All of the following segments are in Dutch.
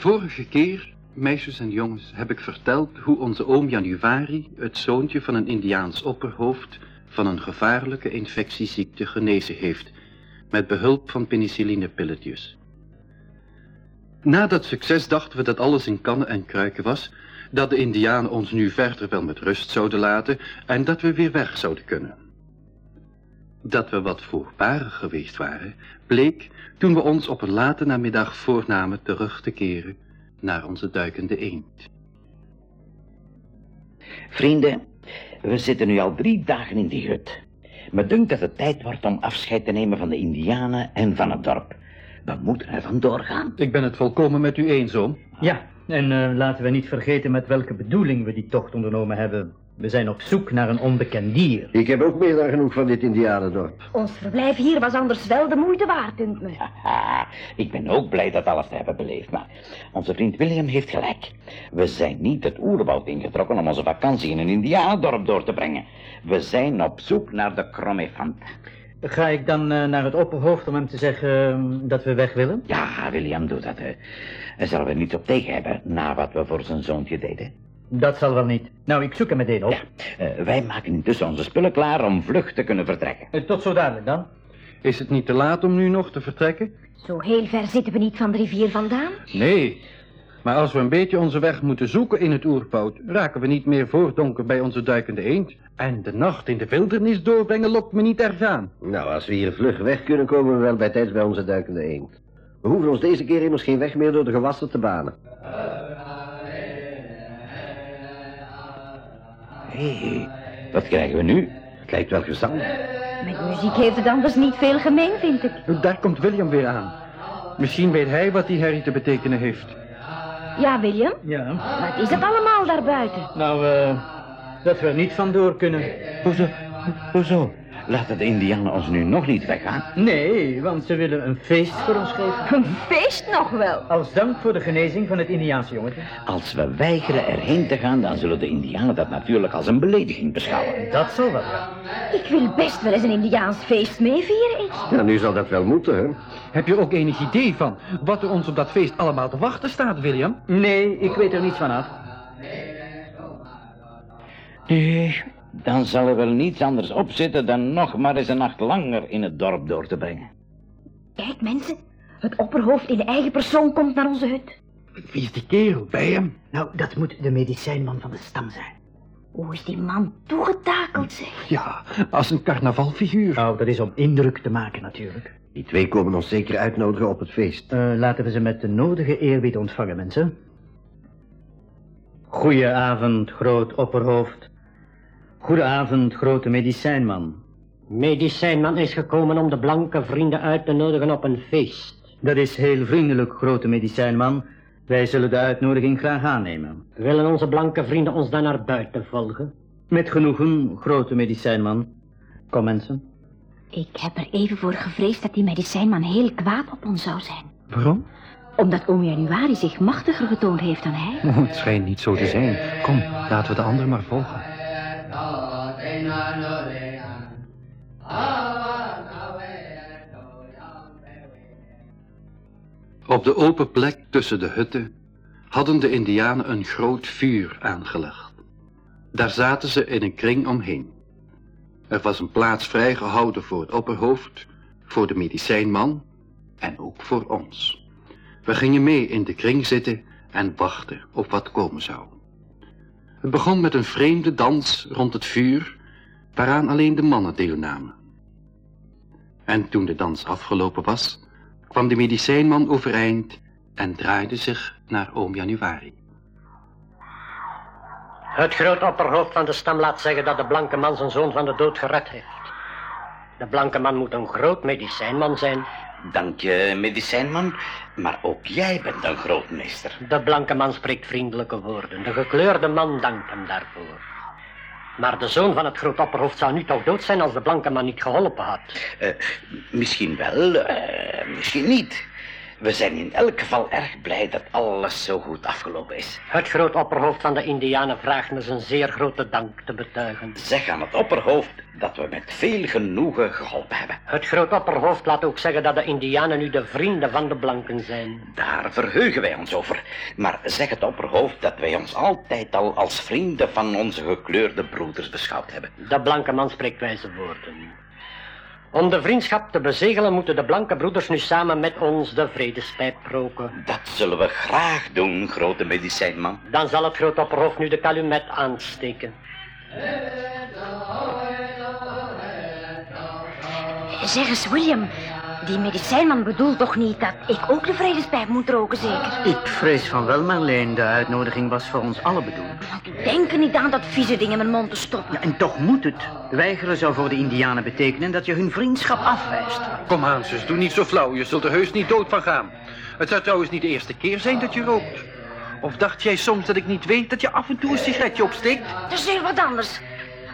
Vorige keer, meisjes en jongens, heb ik verteld hoe onze oom Januari, het zoontje van een Indiaans opperhoofd, van een gevaarlijke infectieziekte genezen heeft, met behulp van penicillinepilletjes. Na dat succes dachten we dat alles in kannen en kruiken was, dat de Indianen ons nu verder wel met rust zouden laten en dat we weer weg zouden kunnen. Dat we wat voorbarig geweest waren, bleek toen we ons op een late namiddag voornamen terug te keren naar onze duikende eend. Vrienden, we zitten nu al drie dagen in die hut. Me dunkt dat het tijd wordt om afscheid te nemen van de Indianen en van het dorp. We moeten er vandoor gaan. Ik ben het volkomen met u eens, oom. Ja, en uh, laten we niet vergeten met welke bedoeling we die tocht ondernomen hebben. We zijn op zoek naar een onbekend dier. Ik heb ook meer dan genoeg van dit indianendorp. Ons verblijf hier was anders wel de moeite waard, dunkt me. Haha, ik ben ook blij dat alles te hebben beleefd, maar onze vriend William heeft gelijk. We zijn niet het oerwoud ingetrokken om onze vakantie in een indianendorp door te brengen. We zijn op zoek naar de kromefant. Ga ik dan uh, naar het opperhoofd om hem te zeggen uh, dat we weg willen? Ja, William, doe dat. Hij zal er niets op tegen hebben na wat we voor zijn zoontje deden. Dat zal wel niet. Nou, ik zoek hem meteen op. Ja, uh, wij maken intussen onze spullen klaar om vlug te kunnen vertrekken. Uh, tot zo dadelijk dan. Is het niet te laat om nu nog te vertrekken? Zo heel ver zitten we niet van de rivier vandaan. Nee, maar als we een beetje onze weg moeten zoeken in het oerwoud... raken we niet meer voordonker bij onze duikende eend. En de nacht in de wildernis doorbrengen lokt me niet erg aan. Nou, als we hier vlug weg kunnen, komen we wel bij tijds bij onze duikende eend. We hoeven ons deze keer immers geen weg meer door de gewassen te banen. Hé, hey, wat krijgen we nu? Het lijkt wel gezang. Met muziek heeft het anders niet veel gemeen, vind ik. Daar komt William weer aan. Misschien weet hij wat die herrie te betekenen heeft. Ja, William? Ja? Wat is het allemaal daarbuiten? Nou, eh, dat we er niet vandoor kunnen. Hoezo? Hoezo? Laten de indianen ons nu nog niet weggaan? Nee, want ze willen een feest voor ons geven. Een feest nog wel? Als dank voor de genezing van het Indiaanse jongetje. Als we weigeren erheen te gaan, dan zullen de indianen dat natuurlijk als een belediging beschouwen. Dat zal wel. Ik wil best wel eens een Indiaans feest meevieren, ik. Ja, nu zal dat wel moeten, hè? Heb je ook enig idee van wat er ons op dat feest allemaal te wachten staat, William? Nee, ik weet er niets van af. Nee, dan zal er wel niets anders op zitten dan nog maar eens een nacht langer in het dorp door te brengen. Kijk, mensen. Het opperhoofd in de eigen persoon komt naar onze hut. Wie is die kerel bij hem? Nou, dat moet de medicijnman van de stam zijn. Hoe is die man toegetakeld, zeg? Ja, als een carnavalfiguur. Nou, dat is om indruk te maken natuurlijk. Die twee komen ons zeker uitnodigen op het feest. Uh, laten we ze met de nodige eerbied ontvangen, mensen. Goedenavond, groot opperhoofd. Goedenavond, grote medicijnman. Medicijnman is gekomen om de blanke vrienden uit te nodigen op een feest. Dat is heel vriendelijk, grote medicijnman. Wij zullen de uitnodiging graag aannemen. Willen onze blanke vrienden ons dan naar buiten volgen? Met genoegen, grote medicijnman. Kom, mensen. Ik heb er even voor gevreesd dat die medicijnman heel kwaad op ons zou zijn. Waarom? Omdat oom Januari zich machtiger getoond heeft dan hij. Oh, het schijnt niet zo te zijn. Kom, laten we de ander maar volgen. Op de open plek tussen de hutten hadden de indianen een groot vuur aangelegd. Daar zaten ze in een kring omheen. Er was een plaats vrijgehouden voor het opperhoofd, voor de medicijnman en ook voor ons. We gingen mee in de kring zitten en wachten op wat komen zou. Het begon met een vreemde dans rond het vuur, waaraan alleen de mannen deelnamen. En toen de dans afgelopen was, kwam de medicijnman overeind en draaide zich naar oom Januari. Het groot opperhoofd van de stam laat zeggen dat de blanke man zijn zoon van de dood gered heeft. De blanke man moet een groot medicijnman zijn. Dank je, medicijnman. Maar ook jij bent een grootmeester. De blanke man spreekt vriendelijke woorden. De gekleurde man dankt hem daarvoor. Maar de zoon van het groot opperhoofd zou nu toch dood zijn als de blanke man niet geholpen had. Uh, misschien wel, uh, misschien niet. We zijn in elk geval erg blij dat alles zo goed afgelopen is. Het groot opperhoofd van de Indianen vraagt me zijn zeer grote dank te betuigen. Zeg aan het opperhoofd dat we met veel genoegen geholpen hebben. Het groot opperhoofd laat ook zeggen dat de Indianen nu de vrienden van de blanken zijn. Daar verheugen wij ons over. Maar zeg het opperhoofd dat wij ons altijd al als vrienden van onze gekleurde broeders beschouwd hebben. De blanke man spreekt wijze woorden. Om de vriendschap te bezegelen moeten de blanke broeders nu samen met ons de vredespijp roken. Dat zullen we graag doen, grote medicijnman. Dan zal het groot opperhoofd nu de kalumet aansteken. Zeg eens, William. Die medicijnman bedoelt toch niet dat ik ook de vredespijp moet roken, zeker? Ik vrees van wel, Marleen. De uitnodiging was voor ons allen bedoeld. Ik denk er niet aan dat vieze ding in mijn mond te stoppen. Ja, en toch moet het. Weigeren zou voor de Indianen betekenen dat je hun vriendschap afwijst. Kom aan, zus, doe niet zo flauw. Je zult er heus niet dood van gaan. Het zou trouwens niet de eerste keer zijn dat je rookt. Of dacht jij soms dat ik niet weet dat je af en toe een sigaretje opsteekt? Dat is heel wat anders.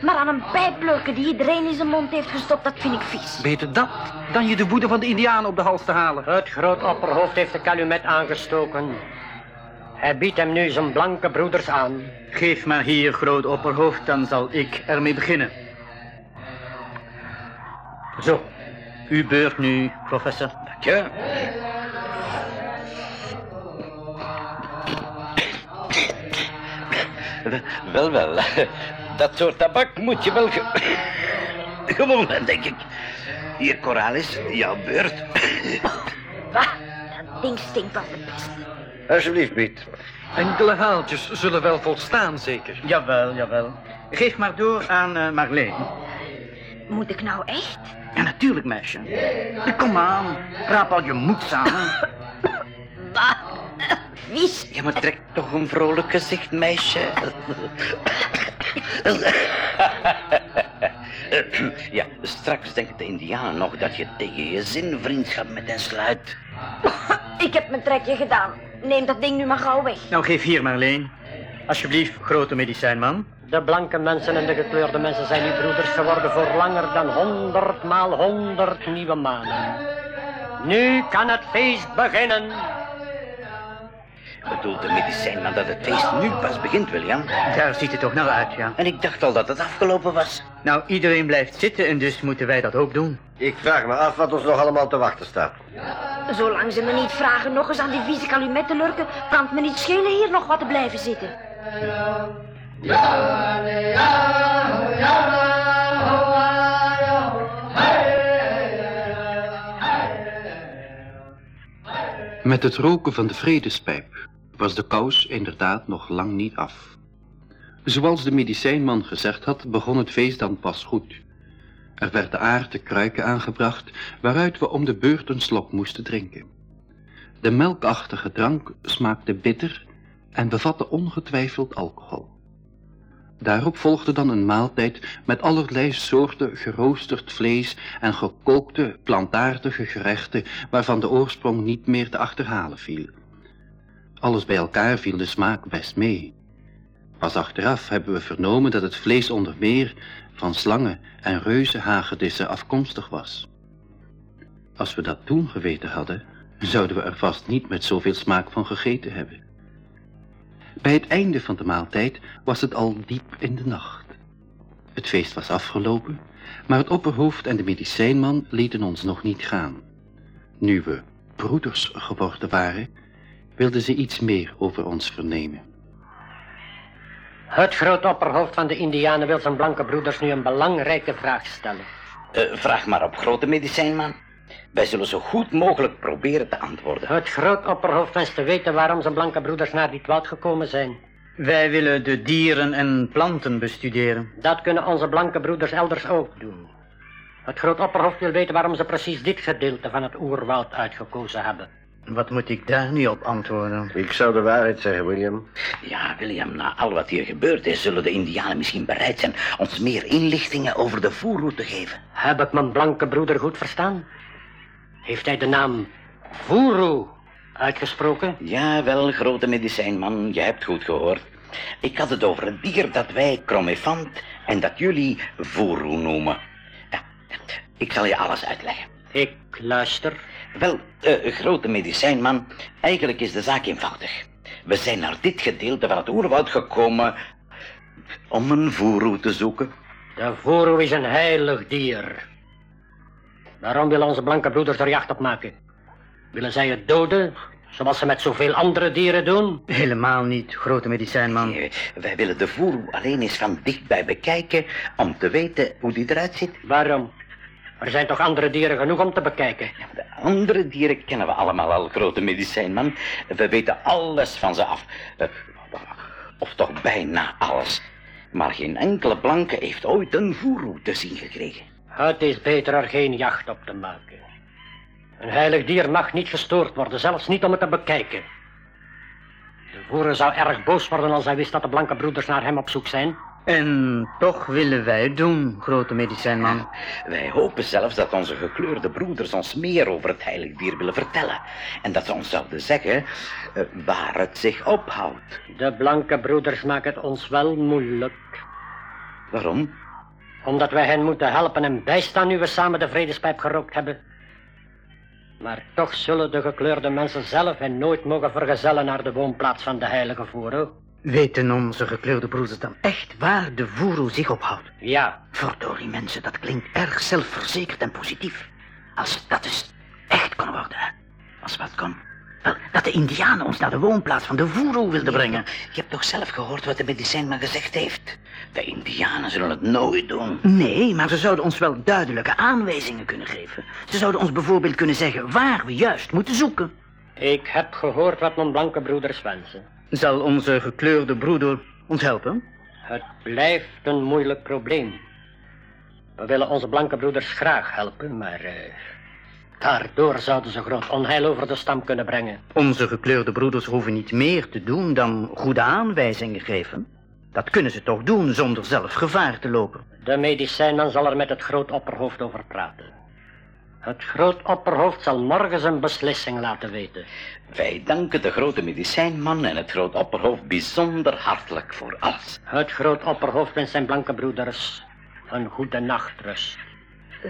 Maar aan een pijp lurken die iedereen in zijn mond heeft gestopt, dat vind ik vies. Beter dat dan je de woede van de Indianen op de hals te halen. Het groot opperhoofd heeft de kalumet aangestoken. Hij biedt hem nu zijn blanke broeders aan. Geef maar hier, groot opperhoofd, dan zal ik ermee beginnen. Zo, uw beurt nu, professor. Dank je. Wel, wel. Dat soort tabak moet je wel ge- gewoon, denk ik. Hier, Coralis, jouw beurt. Bah, dat ding stinkt als de pest. Alsjeblieft, Piet. Enkele haaltjes zullen wel volstaan, zeker. Jawel, jawel. Geef maar door aan eh, Marleen. Moet ik nou echt? Ja, natuurlijk, meisje. Kom aan, raap al je moed samen. Vies. Ja, maar trek toch een vrolijk gezicht, meisje. Ja, straks denken de indianen nog dat je tegen je zin vriendschap met hen sluit. Ik heb mijn trekje gedaan. Neem dat ding nu maar gauw weg. Nou, geef hier, Marleen. Alsjeblieft, grote medicijnman. De blanke mensen en de gekleurde mensen zijn nu broeders geworden voor langer dan honderd maal honderd nieuwe maanden. Nu kan het feest beginnen. Bedoelt de medicijnman dat het feest nu pas begint, William? Daar ziet het toch naar uit, ja. En ik dacht al dat het afgelopen was. Nou, iedereen blijft zitten en dus moeten wij dat ook doen. Ik vraag me af wat ons nog allemaal te wachten staat. Zolang ze me niet vragen nog eens aan die vieze kalumet te lurken, kan het me niet schelen hier nog wat te blijven zitten. Met het roken van de vredespijp was de kous inderdaad nog lang niet af. Zoals de medicijnman gezegd had, begon het feest dan pas goed. Er werden aarde kruiken aangebracht, waaruit we om de beurt een slok moesten drinken. De melkachtige drank smaakte bitter en bevatte ongetwijfeld alcohol. Daarop volgde dan een maaltijd met allerlei soorten geroosterd vlees en gekookte, plantaardige gerechten waarvan de oorsprong niet meer te achterhalen viel. Alles bij elkaar viel de smaak best mee. Pas achteraf hebben we vernomen dat het vlees onder meer van slangen en reuzenhagedissen afkomstig was. Als we dat toen geweten hadden, zouden we er vast niet met zoveel smaak van gegeten hebben. Bij het einde van de maaltijd was het al diep in de nacht. Het feest was afgelopen, maar het opperhoofd en de medicijnman lieten ons nog niet gaan. Nu we broeders geworden waren, wilden ze iets meer over ons vernemen. Het groot opperhoofd van de Indianen wil zijn blanke broeders nu een belangrijke vraag stellen. Eh, vraag maar op, grote medicijnman. Wij zullen zo goed mogelijk proberen te antwoorden. Het groot opperhoofd wenst te weten waarom zijn blanke broeders naar dit woud gekomen zijn. Wij willen de dieren en planten bestuderen. Dat kunnen onze blanke broeders elders ook doen. Het groot opperhoofd wil weten waarom ze precies dit gedeelte van het oerwoud uitgekozen hebben. Wat moet ik daar nu op antwoorden? Ik zou de waarheid zeggen, William. Ja, William, na al wat hier gebeurd is, zullen de indianen misschien bereid zijn ons meer inlichtingen over de voerroute te geven. Heb ik mijn blanke broeder goed verstaan? Heeft hij de naam Voeroe uitgesproken? Ja, wel, grote medicijnman, je hebt goed gehoord. Ik had het over het dier dat wij Cromefant en dat jullie Voeroe noemen. Ja, ik zal je alles uitleggen. Ik luister. Wel, eh, grote medicijnman, eigenlijk is de zaak eenvoudig. We zijn naar dit gedeelte van het oerwoud gekomen om een voerroe te zoeken. De voeroe is een heilig dier. Waarom willen onze blanke broeders er jacht op maken? Willen zij het doden, zoals ze met zoveel andere dieren doen? Helemaal niet, grote medicijnman. Nee, wij willen de voerroe alleen eens van dichtbij bekijken om te weten hoe die eruit ziet. Waarom? Er zijn toch andere dieren genoeg om te bekijken? De andere dieren kennen we allemaal al, grote medicijnman. We weten alles van ze af. Of toch bijna alles. Maar geen enkele blanke heeft ooit een voerroe te zien gekregen. Het is beter er geen jacht op te maken. Een heilig dier mag niet gestoord worden, zelfs niet om het te bekijken. De voerder zou erg boos worden als hij wist dat de blanke broeders naar hem op zoek zijn. En toch willen wij het doen, grote medicijnman. Wij hopen zelfs dat onze gekleurde broeders ons meer over het heilig dier willen vertellen. En dat ze ons zouden zeggen eh, waar het zich ophoudt. De blanke broeders maken het ons wel moeilijk. Waarom? Omdat wij hen moeten helpen en bijstaan nu we samen de vredespijp gerookt hebben. Maar toch zullen de gekleurde mensen zelf hen nooit mogen vergezellen naar de woonplaats van de heilige voero. Weten onze gekleurde broeders dan echt waar de voeroe zich ophoudt? Ja, Verdorie mensen, dat klinkt erg zelfverzekerd en positief. Als dat dus echt kon worden, hè? Als wat kon. Wel, dat de indianen ons naar de woonplaats van de voeroe wilden brengen. Je hebt toch zelf gehoord wat de medicijnman gezegd heeft? De indianen zullen het nooit doen. Nee, maar ze zouden ons wel duidelijke aanwijzingen kunnen geven. Ze zouden ons bijvoorbeeld kunnen zeggen waar we juist moeten zoeken. ik heb gehoord wat mijn blanke broeders wensen. Zal onze gekleurde broeder ons helpen? Het blijft een moeilijk probleem. We willen onze blanke broeders graag helpen, maar eh, daardoor zouden ze groot onheil over de stam kunnen brengen. Onze gekleurde broeders hoeven niet meer te doen dan goede aanwijzingen geven. Dat kunnen ze toch doen zonder zelf gevaar te lopen. De medicijnman zal er met het groot opperhoofd over praten. Het groot opperhoofd zal morgen zijn beslissing laten weten. Wij danken de grote medicijnman en het groot opperhoofd bijzonder hartelijk voor alles. Het groot opperhoofd wens zijn blanke broeders een goede nachtrust.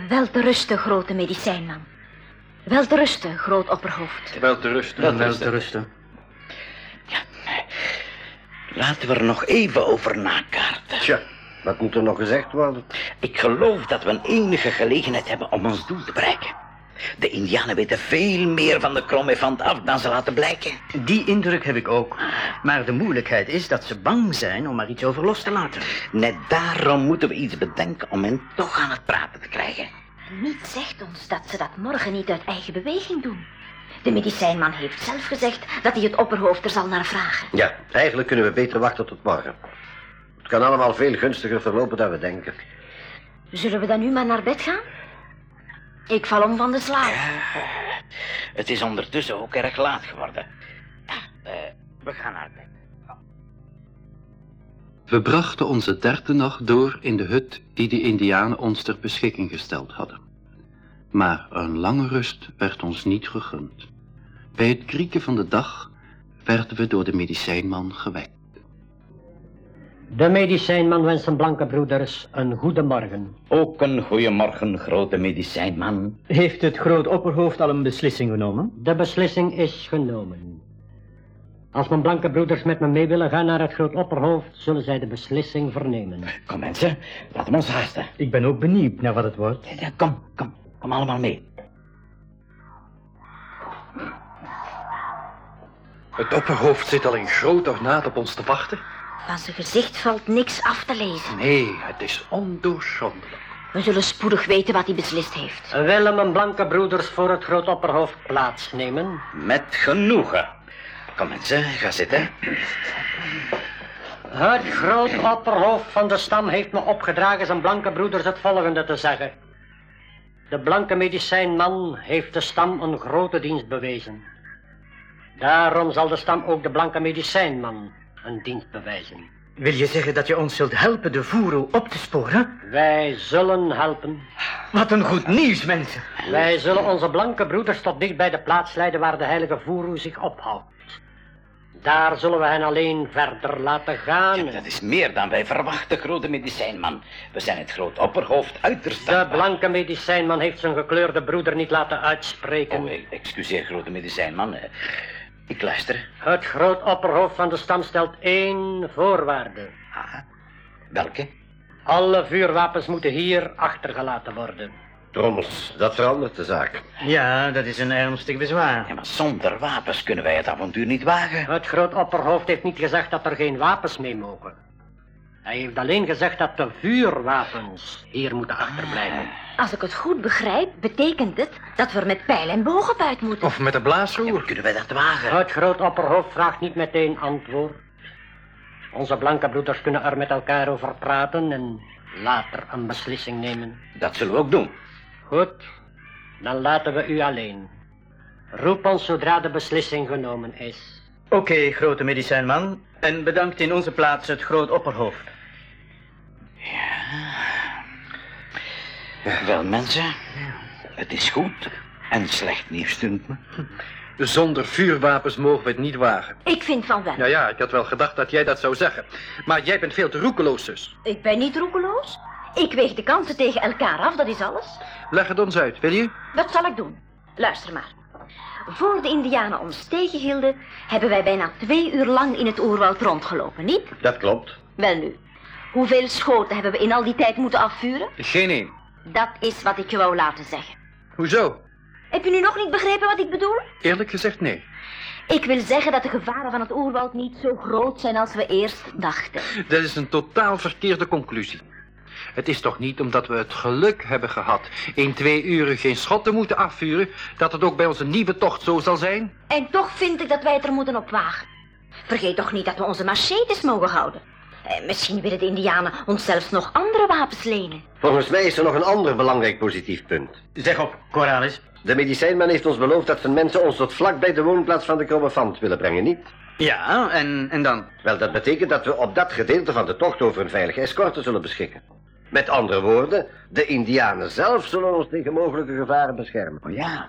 Wel te rusten, grote medicijnman. Wel te rusten, groot opperhoofd. Wel te rusten. Wel te Wel rusten. te rusten. Laten we er nog even over nakaarten. Tja, wat moet er nog gezegd worden? Ik geloof dat we een enige gelegenheid hebben om ons doel te bereiken. De indianen weten veel meer van de kromefant af dan ze laten blijken. Die indruk heb ik ook. Maar de moeilijkheid is dat ze bang zijn om er iets over los te laten. Net daarom moeten we iets bedenken om hen toch aan het praten te krijgen. Niets zegt ons dat ze dat morgen niet uit eigen beweging doen. De medicijnman heeft zelf gezegd dat hij het opperhoofd er zal naar vragen. Ja, eigenlijk kunnen we beter wachten tot morgen. Het kan allemaal veel gunstiger verlopen dan we denken. Zullen we dan nu maar naar bed gaan? Ik val om van de slaap. Het is ondertussen ook erg laat geworden. Eh, we gaan naar bed. We brachten onze derde nacht door in de hut die de indianen ons ter beschikking gesteld hadden. Maar een lange rust werd ons niet gegund. Bij het krieken van de dag werden we door de medicijnman gewekt. De medicijnman wenst zijn blanke broeders een goede morgen. Ook een goeiemorgen, grote medicijnman. Heeft het groot opperhoofd al een beslissing genomen? De beslissing is genomen. Als mijn blanke broeders met me mee willen gaan naar het groot opperhoofd, zullen zij de beslissing vernemen. Kom mensen, laten we ons haasten. Ik ben ook benieuwd naar wat het wordt. Ja, kom, kom, kom allemaal mee. Het opperhoofd zit al in groot ornaat op ons te wachten. Van zijn gezicht valt niks af te lezen. Nee, het is ondoorgrondelijk. We zullen spoedig weten wat hij beslist heeft. Willen mijn blanke broeders voor het groot opperhoofd plaatsnemen? Met genoegen. Kom mensen, ga zitten. Het groot opperhoofd van de stam heeft me opgedragen zijn blanke broeders het volgende te zeggen. De blanke medicijnman heeft de stam een grote dienst bewezen. Daarom zal de stam ook de blanke medicijnman een dienst bewijzen. Wil je zeggen dat je ons zult helpen de voeroe op te sporen? Wij zullen helpen. Wat een goed nieuws, mensen. Wij zullen onze blanke broeders tot dicht bij de plaats leiden waar de heilige voeroe zich ophoudt. Daar zullen we hen alleen verder laten gaan. Ja, dat is meer dan wij verwachten, grote medicijnman. We zijn het groot opperhoofd uiterst De blanke medicijnman heeft zijn gekleurde broeder niet laten uitspreken. Oh, excuseer, grote medicijnman. Ik luister. Het groot opperhoofd van de stam stelt één voorwaarde. Ah, welke? Alle vuurwapens moeten hier achtergelaten worden. Trommels, dat verandert de zaak. Ja, dat is een ernstig bezwaar. Ja, maar zonder wapens kunnen wij het avontuur niet wagen. Het groot opperhoofd heeft niet gezegd dat er geen wapens mee mogen. Hij heeft alleen gezegd dat de vuurwapens hier moeten achterblijven. Als ik het goed begrijp, betekent het dat we er met pijl en boog op uit moeten. Of met een Ja, blaasroer. kunnen wij dat wagen? Het groot opperhoofd vraagt niet meteen antwoord. Onze blanke broeders kunnen er met elkaar over praten en later een beslissing nemen. Dat zullen we ook doen. Goed, dan laten we u alleen. Roep ons zodra de beslissing genomen is. Oké, grote medicijnman. En bedankt in onze plaats het groot opperhoofd. Wel, mensen, het is goed. En slecht nieuws dunkt me. Zonder vuurwapens mogen we het niet wagen. Ik vind van wel. Ja, ja, ik had wel gedacht dat jij dat zou zeggen. Maar jij bent veel te roekeloos, zus. Ik ben niet roekeloos. Ik weeg de kansen tegen elkaar af, dat is alles. Leg het ons uit, wil je? Wat zal ik doen? Luister maar. Voor de Indianen ons tegenhielden, hebben wij bijna twee uur lang in het oerwoud rondgelopen, niet? Dat klopt. Wel nu, hoeveel schoten hebben we in al die tijd moeten afvuren? Geen één. Dat is wat ik je wou laten zeggen. Hoezo? Heb je nu nog niet begrepen wat ik bedoel? Eerlijk gezegd, nee. Ik wil zeggen dat de gevaren van het oerwoud niet zo groot zijn als we eerst dachten. Dat is een totaal verkeerde conclusie. Het is toch niet omdat we het geluk hebben gehad in twee uren geen schot te moeten afvuren, dat het ook bij onze nieuwe tocht zo zal zijn? En toch vind ik dat wij het er moeten op wagen. Vergeet toch niet dat we onze machetes mogen houden. Eh, misschien willen de indianen ons zelfs nog andere wapens lenen. Volgens mij is er nog een ander belangrijk positief punt. Zeg op, Coralis. De medicijnman heeft ons beloofd dat zijn mensen ons tot vlak bij de woonplaats van de Krommefant willen brengen, niet? Ja, en, en dan? Wel, dat betekent dat we op dat gedeelte van de tocht over een veilige escorte zullen beschikken. Met andere woorden, de Indianen zelf zullen ons tegen mogelijke gevaren beschermen. Oh ja.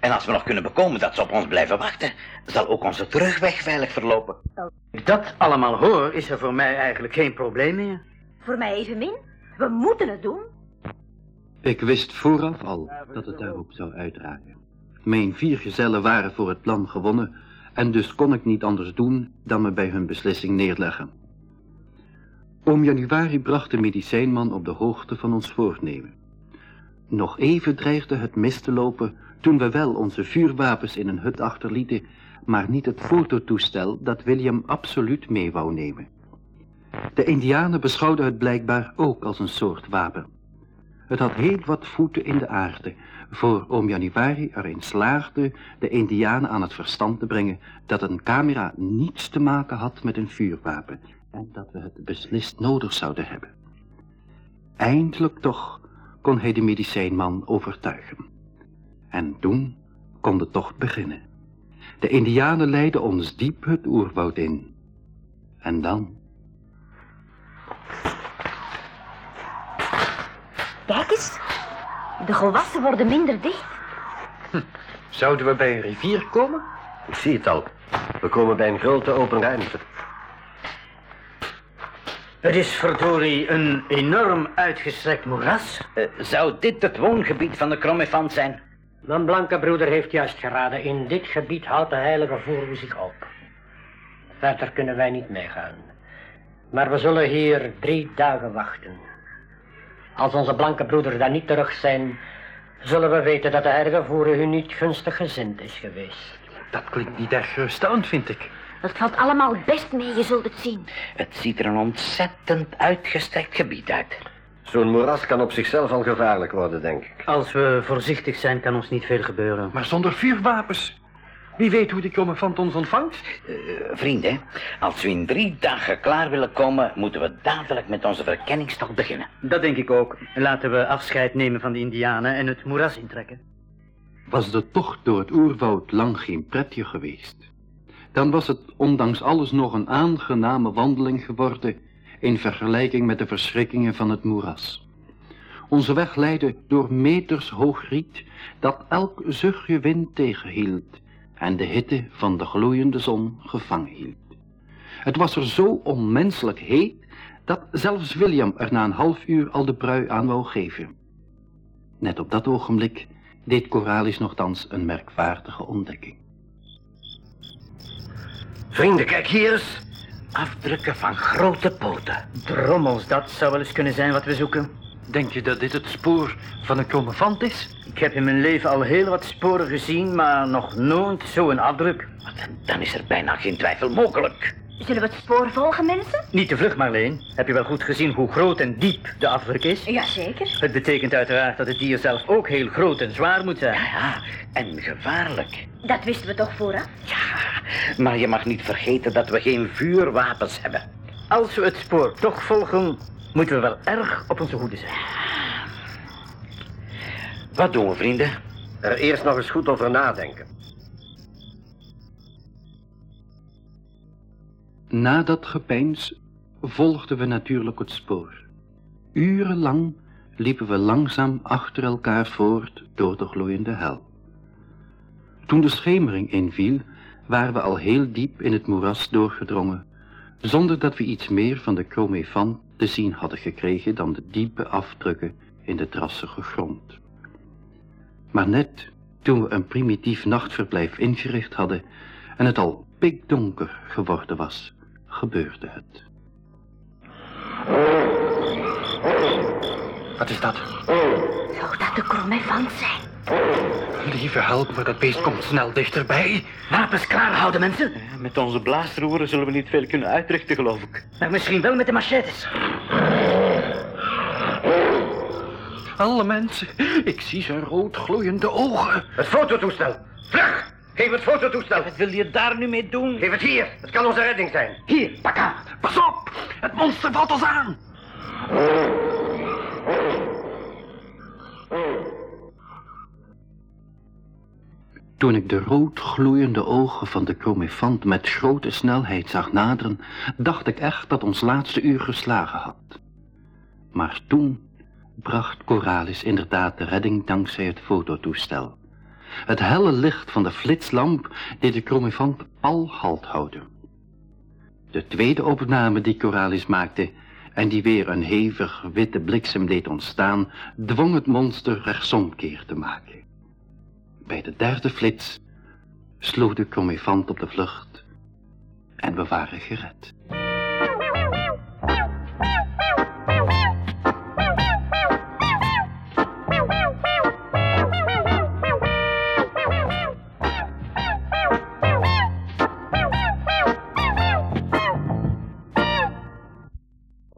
En als we nog kunnen bekomen dat ze op ons blijven wachten, zal ook onze terugweg veilig verlopen. Als ik dat allemaal hoor, is er voor mij eigenlijk geen probleem meer. Voor mij evenmin. We moeten het doen. Ik wist vooraf al dat het daarop zou uitdraaien. Mijn vier gezellen waren voor het plan gewonnen en dus kon ik niet anders doen dan me bij hun beslissing neerleggen. Oom Januari bracht de medicijnman op de hoogte van ons voornemen. Nog even dreigde het mis te lopen toen we wel onze vuurwapens in een hut achterlieten, maar niet het fototoestel dat William absoluut mee wou nemen. De indianen beschouwden het blijkbaar ook als een soort wapen. Het had heel wat voeten in de aarde, voor oom Januari erin slaagde de indianen aan het verstand te brengen dat een camera niets te maken had met een vuurwapen en dat we het beslist nodig zouden hebben. Eindelijk toch kon hij de medicijnman overtuigen. En toen kon de tocht beginnen. De indianen leidden ons diep het oerwoud in. En dan Kijk eens. De gewassen worden minder dicht. Zouden we bij een rivier komen? Ik zie het al. We komen bij een grote open ruimte. Het is verdorie een enorm uitgestrekt moeras. Eh, zou dit het woongebied van de Krommefant zijn? Mijn blanke broeder heeft juist geraden. In dit gebied houdt de heilige voerwoe zich op. Verder kunnen wij niet meegaan. Maar we zullen hier drie dagen wachten. Als onze blanke broeders daar niet terug zijn, zullen we weten dat de heilige voeren u niet gunstig gezind is geweest. Dat klinkt niet erg geruststellend, vind ik. Dat valt allemaal best mee, je zult het zien. Het ziet er een ontzettend uitgestrekt gebied uit. Zo'n moeras kan op zichzelf al gevaarlijk worden, denk ik. Als we voorzichtig zijn, kan ons niet veel gebeuren. Maar zonder vuurwapens. Wie weet hoe die Krommefant ons ontvangt? Eh, vrienden, als we in drie dagen klaar willen komen, moeten we dadelijk met onze verkenningstocht beginnen. Dat denk ik ook. Laten we afscheid nemen van de indianen en het moeras intrekken. Was de tocht door het oerwoud lang geen pretje geweest. Dan was het ondanks alles nog een aangename wandeling geworden in vergelijking met de verschrikkingen van het moeras. Onze weg leidde door meters hoog riet dat elk zuchtje wind tegenhield en de hitte van de gloeiende zon gevangen hield. Het was er zo onmenselijk heet dat zelfs William er na een half uur al de brui aan wou geven. Net op dat ogenblik deed Coralis nogthans een merkwaardige ontdekking. Vrienden, kijk hier eens. Afdrukken van grote poten. Drommels, dat zou wel eens kunnen zijn wat we zoeken. Denk je dat dit het spoor van een chromofant is? Ik heb in mijn leven al heel wat sporen gezien, maar nog nooit zo'n afdruk. Dan, dan is er bijna geen twijfel mogelijk. Zullen we het spoor volgen, mensen? Niet te vlug, Marleen. Heb je wel goed gezien hoe groot en diep de afdruk is? Jazeker. Het betekent uiteraard dat het dier zelf ook heel groot en zwaar moet zijn. Ja, en gevaarlijk. Dat wisten we toch vooraf? Ja, maar je mag niet vergeten dat we geen vuurwapens hebben. Als we het spoor toch volgen, moeten we wel erg op onze hoede zijn. Wat doen we, vrienden? Er eerst nog eens goed over nadenken. Na dat gepeins volgden we natuurlijk het spoor. Urenlang liepen we langzaam achter elkaar voort door de gloeiende hel. Toen de schemering inviel, waren we al heel diep in het moeras doorgedrongen, zonder dat we iets meer van de chromefant te zien hadden gekregen dan de diepe afdrukken in de drassige grond. Maar net toen we een primitief nachtverblijf ingericht hadden en het al pikdonker geworden was, gebeurde het. Wat is dat? Zou dat de chromefant zijn? Lieve help, maar dat beest komt snel dichterbij. Wapens klaarhouden, mensen. Met onze blaasroeren zullen we niet veel kunnen uitrichten, geloof ik. Maar misschien wel met de machetes. Alle mensen, ik zie zijn rood gloeiende ogen. Het fototoestel. Vlug! Geef het fototoestel. Wat wil je daar nu mee doen? Geef het hier. Het kan onze redding zijn. Hier, pak aan. Pas op, het monster valt ons aan. Toen ik de rood gloeiende ogen van de chromefant met grote snelheid zag naderen, dacht ik echt dat ons laatste uur geslagen had. Maar toen bracht Coralis inderdaad de redding dankzij het fototoestel. Het helle licht van de flitslamp deed de chromefant al halt houden. De tweede opname die Coralis maakte en die weer een hevig witte bliksem deed ontstaan, dwong het monster rechtsomkeer te maken. Bij de derde flits sloeg de chromefant op de vlucht en we waren gered.